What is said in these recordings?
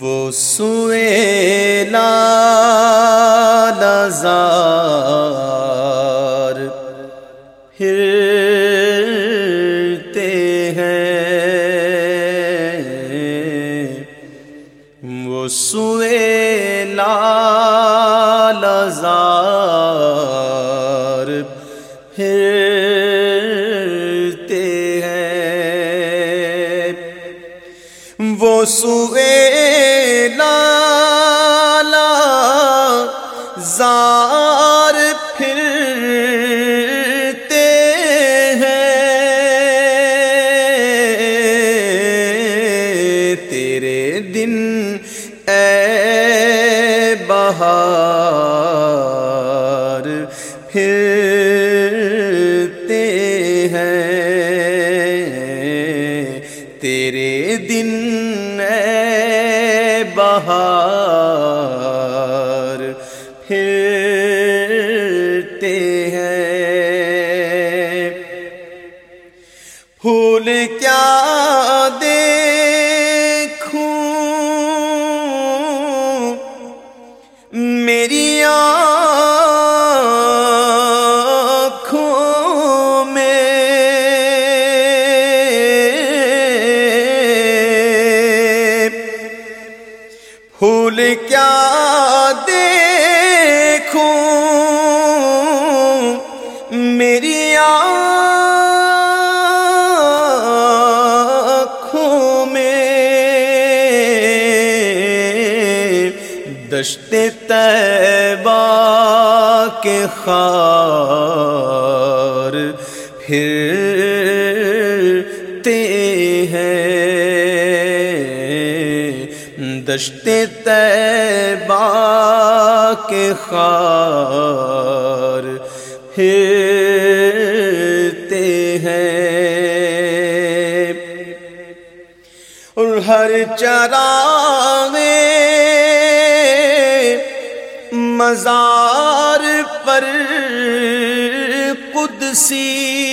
وہ سوئے لازار سوئے بہار پھرتے پھول کیا دیکھوں؟ میری آنکھوں میں دشت طیبہ کے خار پھرتے ہیں دشت طیبہ کے خار پھرتے ہیں۔ اور ہر چراغ مزار پر قدسی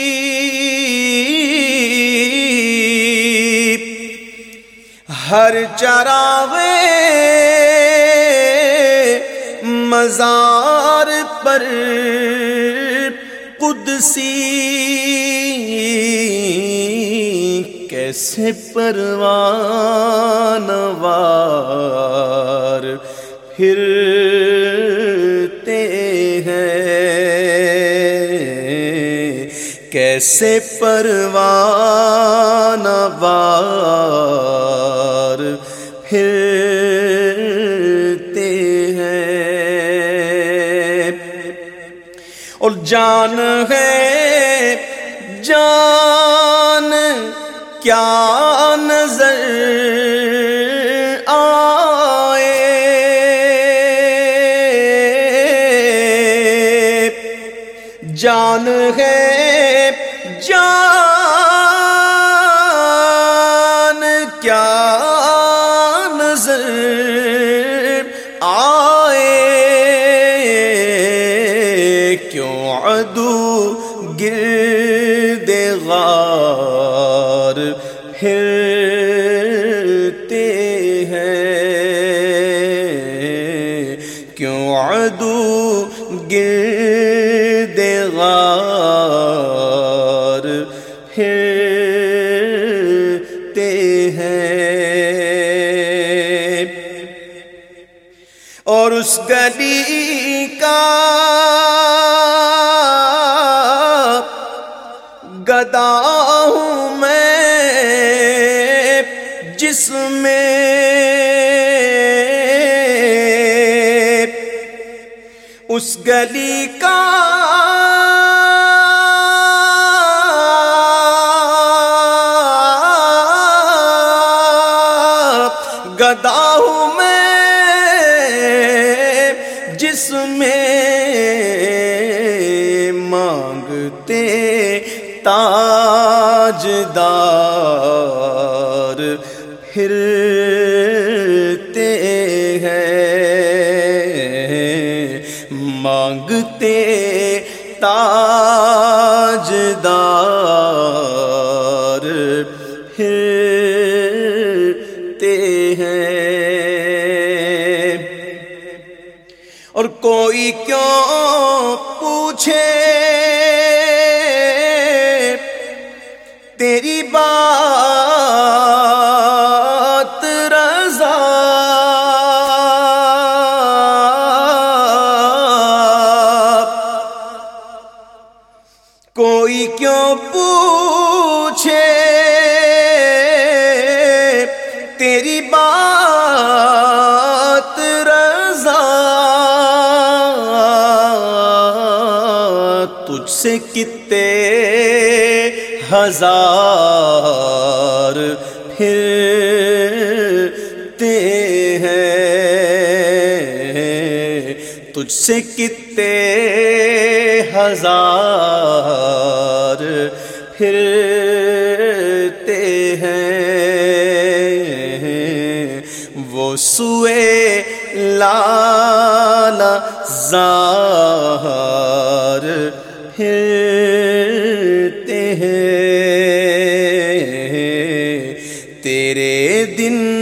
ہر چراغ مزار پر قدسی کیسے پروان وار پھرتے ہیں؟ کیسے پروانوار پھرتے ہیں اور جان ہے جان کیا نظر آئے؟ جان ہے جان کیا غار پھرتے ہیں۔ کیوں عدو گرد غار پھرتے ہیں؟ اور اس گلی کا گدا اس گلی کا گدا ہوں میں جس میں مانگتے تاجدار پھرتے تاج دار ہیں۔ اور کوئی کیوں پوچھے تیری کیوں پوچھے؟ تیری بات رضا تجھ سے کتے ہزار پھرتے ہیں۔ تجھ سے کتے ہزار کرتے ہیں۔ وہ سوئے لالا زار ہیں۔ تیرے دن